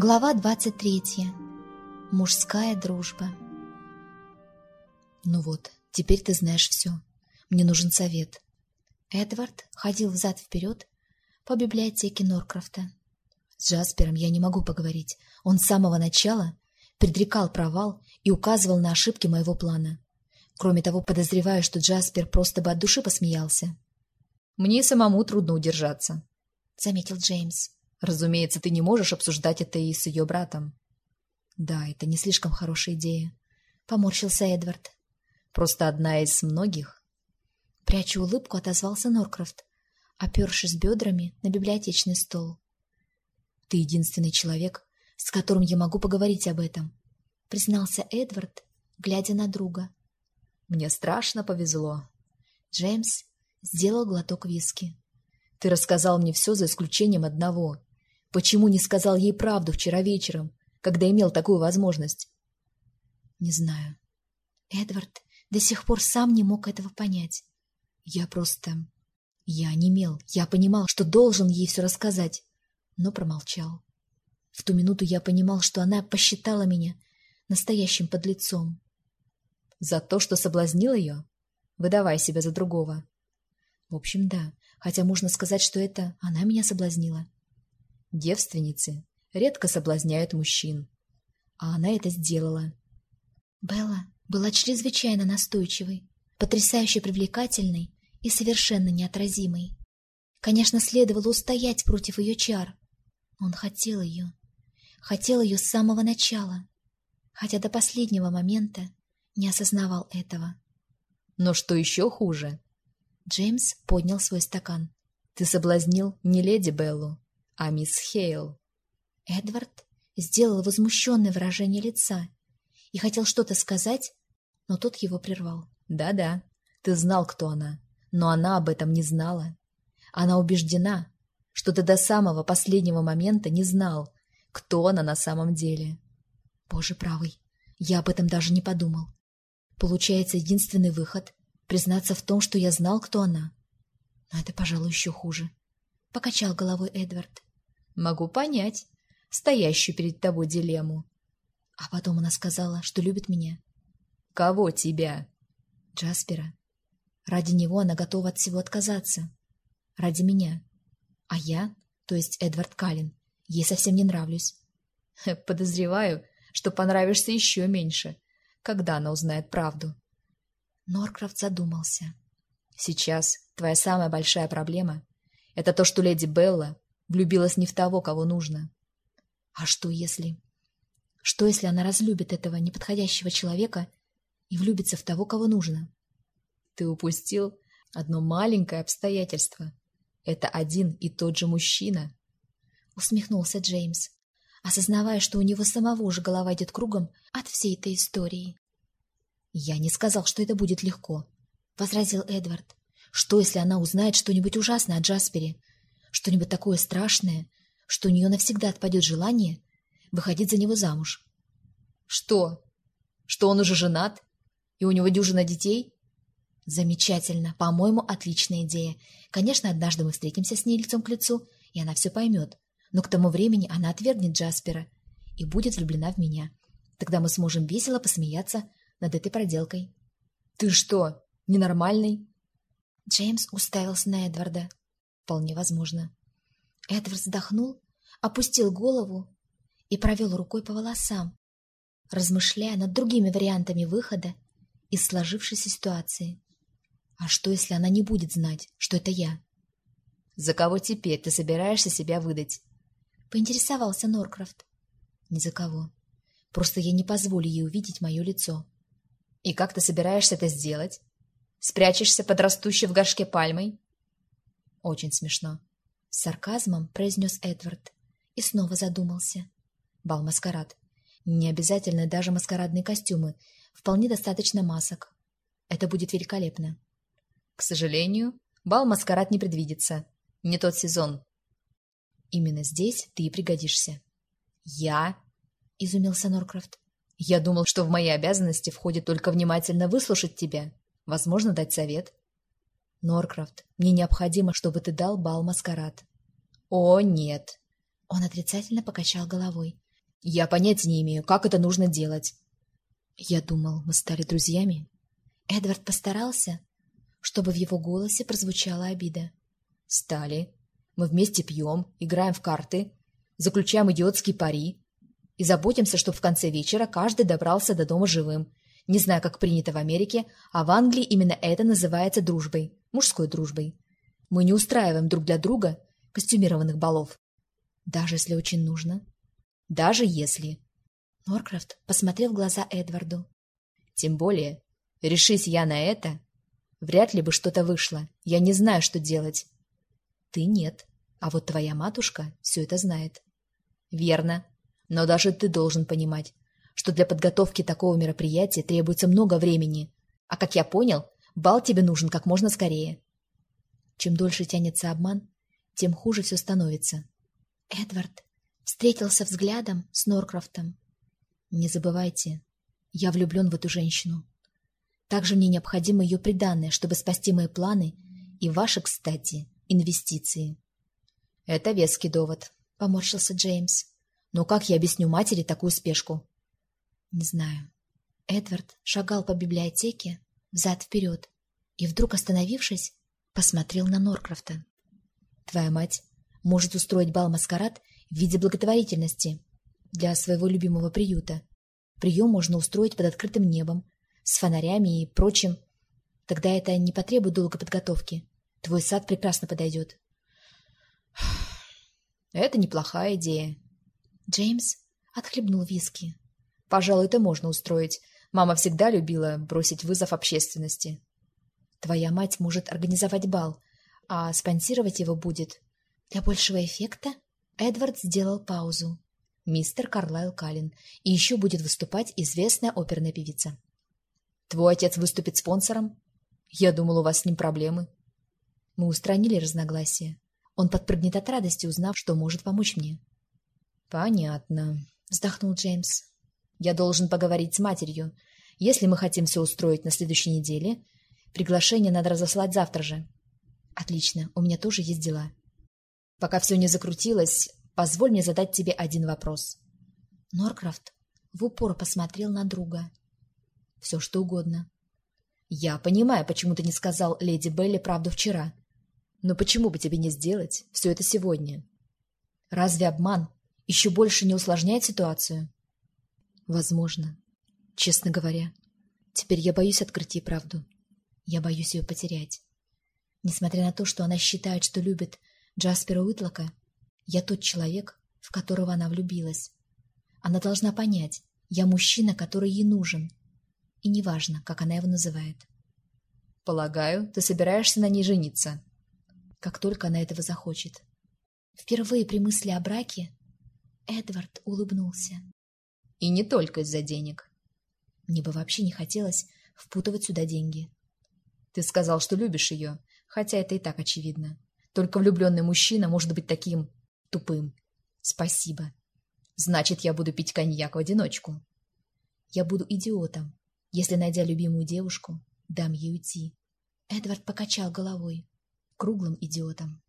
Глава 23. Мужская дружба. Ну вот, теперь ты знаешь все. Мне нужен совет. Эдвард ходил взад-вперед по библиотеке Норкрофта. С Джаспером я не могу поговорить. Он с самого начала предрекал провал и указывал на ошибки моего плана. Кроме того, подозреваю, что Джаспер просто бы от души посмеялся. «Мне самому трудно удержаться», — заметил Джеймс. Разумеется, ты не можешь обсуждать это и с ее братом. Да, это не слишком хорошая идея. Поморщился Эдвард. Просто одна из многих. Прячу улыбку, отозвался Норкрофт, опершись бедрами на библиотечный стол. Ты единственный человек, с которым я могу поговорить об этом, признался Эдвард, глядя на друга. Мне страшно повезло. Джеймс сделал глоток виски. Ты рассказал мне все за исключением одного. Почему не сказал ей правду вчера вечером, когда имел такую возможность? Не знаю. Эдвард до сих пор сам не мог этого понять. Я просто... Я онемел. Я понимал, что должен ей все рассказать, но промолчал. В ту минуту я понимал, что она посчитала меня настоящим подлецом. За то, что соблазнил ее? Выдавай себя за другого. В общем, да. Хотя можно сказать, что это она меня соблазнила. Девственницы редко соблазняют мужчин. А она это сделала. Белла была чрезвычайно настойчивой, потрясающе привлекательной и совершенно неотразимой. Конечно, следовало устоять против ее чар. Он хотел ее. Хотел ее с самого начала, хотя до последнего момента не осознавал этого. Но что еще хуже? Джеймс поднял свой стакан. Ты соблазнил не леди Беллу, а мисс Хейл. Эдвард сделал возмущенное выражение лица и хотел что-то сказать, но тот его прервал. «Да-да, ты знал, кто она, но она об этом не знала. Она убеждена, что ты до самого последнего момента не знал, кто она на самом деле». «Боже правый, я об этом даже не подумал. Получается, единственный выход — признаться в том, что я знал, кто она. Но это, пожалуй, еще хуже». Покачал головой Эдвард. Могу понять стоящую перед тобой дилемму. А потом она сказала, что любит меня. Кого тебя? Джаспера. Ради него она готова от всего отказаться. Ради меня. А я, то есть Эдвард Каллен, ей совсем не нравлюсь. Подозреваю, что понравишься еще меньше, когда она узнает правду. Норкрафт задумался. Сейчас твоя самая большая проблема — это то, что леди Белла Влюбилась не в того, кого нужно. А что если... Что если она разлюбит этого неподходящего человека и влюбится в того, кого нужно? Ты упустил одно маленькое обстоятельство. Это один и тот же мужчина. Усмехнулся Джеймс, осознавая, что у него самого же голова идет кругом от всей этой истории. «Я не сказал, что это будет легко», — возразил Эдвард. «Что, если она узнает что-нибудь ужасное о Джаспере? Что-нибудь такое страшное, что у нее навсегда отпадет желание выходить за него замуж. Что? Что он уже женат? И у него дюжина детей? Замечательно. По-моему, отличная идея. Конечно, однажды мы встретимся с ней лицом к лицу, и она все поймет. Но к тому времени она отвергнет Джаспера и будет влюблена в меня. Тогда мы сможем весело посмеяться над этой проделкой. Ты что, ненормальный? Джеймс уставился на Эдварда. Вполне возможно. Эдвард вздохнул, опустил голову и провел рукой по волосам, размышляя над другими вариантами выхода из сложившейся ситуации. А что, если она не будет знать, что это я? За кого теперь ты собираешься себя выдать? Поинтересовался Норкрофт. Ни за кого. Просто я не позволю ей увидеть мое лицо. И как ты собираешься это сделать? Спрячешься под растущей в горшке пальмой? Очень смешно. С сарказмом произнес Эдвард и снова задумался. Бал-маскарад. Не обязательно даже маскарадные костюмы. Вполне достаточно масок. Это будет великолепно. К сожалению, бал-маскарад не предвидится. Не тот сезон. Именно здесь ты и пригодишься. Я? Изумился Норкрафт. Я думал, что в мои обязанности входит только внимательно выслушать тебя. Возможно, дать совет. Норкрафт, мне необходимо, чтобы ты дал бал-маскарад. О, нет. Он отрицательно покачал головой. Я понятия не имею, как это нужно делать. Я думал, мы стали друзьями. Эдвард постарался, чтобы в его голосе прозвучала обида. Стали. Мы вместе пьем, играем в карты, заключаем идиотские пари и заботимся, чтобы в конце вечера каждый добрался до дома живым. Не знаю, как принято в Америке, а в Англии именно это называется дружбой, мужской дружбой. Мы не устраиваем друг для друга костюмированных балов. Даже если очень нужно. Даже если. Норкрафт посмотрел в глаза Эдварду. Тем более, решись я на это, вряд ли бы что-то вышло. Я не знаю, что делать. Ты нет, а вот твоя матушка все это знает. Верно. Но даже ты должен понимать, что для подготовки такого мероприятия требуется много времени. А как я понял, бал тебе нужен как можно скорее. Чем дольше тянется обман, тем хуже все становится. Эдвард встретился взглядом с Норкрафтом. Не забывайте, я влюблен в эту женщину. Также мне необходимо ее приданное, чтобы спасти мои планы и ваши, кстати, инвестиции. Это веский довод, — поморщился Джеймс. Но как я объясню матери такую спешку? Не знаю. Эдвард шагал по библиотеке взад-вперед и, вдруг остановившись, посмотрел на Норкрафта. Твоя мать может устроить бал-маскарад в виде благотворительности для своего любимого приюта. Прием можно устроить под открытым небом, с фонарями и прочим. Тогда это не потребует долгой подготовки. Твой сад прекрасно подойдет. Это неплохая идея. Джеймс отхлебнул виски. Пожалуй, это можно устроить. Мама всегда любила бросить вызов общественности. Твоя мать может организовать бал, а спонсировать его будет... Для большего эффекта Эдвард сделал паузу. Мистер Карлайл Каллен. И еще будет выступать известная оперная певица. Твой отец выступит спонсором? Я думал, у вас с ним проблемы. Мы устранили разногласия. Он подпрыгнет от радости, узнав, что может помочь мне. «Понятно», — вздохнул Джеймс. «Я должен поговорить с матерью. Если мы хотим все устроить на следующей неделе, приглашение надо разослать завтра же». «Отлично, у меня тоже есть дела». «Пока все не закрутилось, позволь мне задать тебе один вопрос». Норкрафт в упор посмотрел на друга. «Все что угодно». «Я понимаю, почему ты не сказал леди Белли правду вчера. Но почему бы тебе не сделать все это сегодня? Разве обман еще больше не усложняет ситуацию? Возможно. Честно говоря, теперь я боюсь открыть ей правду. Я боюсь ее потерять. Несмотря на то, что она считает, что любит Джаспера Уитлока, я тот человек, в которого она влюбилась. Она должна понять, я мужчина, который ей нужен. И неважно, как она его называет. Полагаю, ты собираешься на ней жениться? Как только она этого захочет. Впервые при мысли о браке Эдвард улыбнулся. И не только из-за денег. Мне бы вообще не хотелось впутывать сюда деньги. Ты сказал, что любишь ее, хотя это и так очевидно. Только влюбленный мужчина может быть таким тупым. Спасибо. Значит, я буду пить коньяк в одиночку. Я буду идиотом, если, найдя любимую девушку, дам ей уйти. Эдвард покачал головой. Круглым идиотом.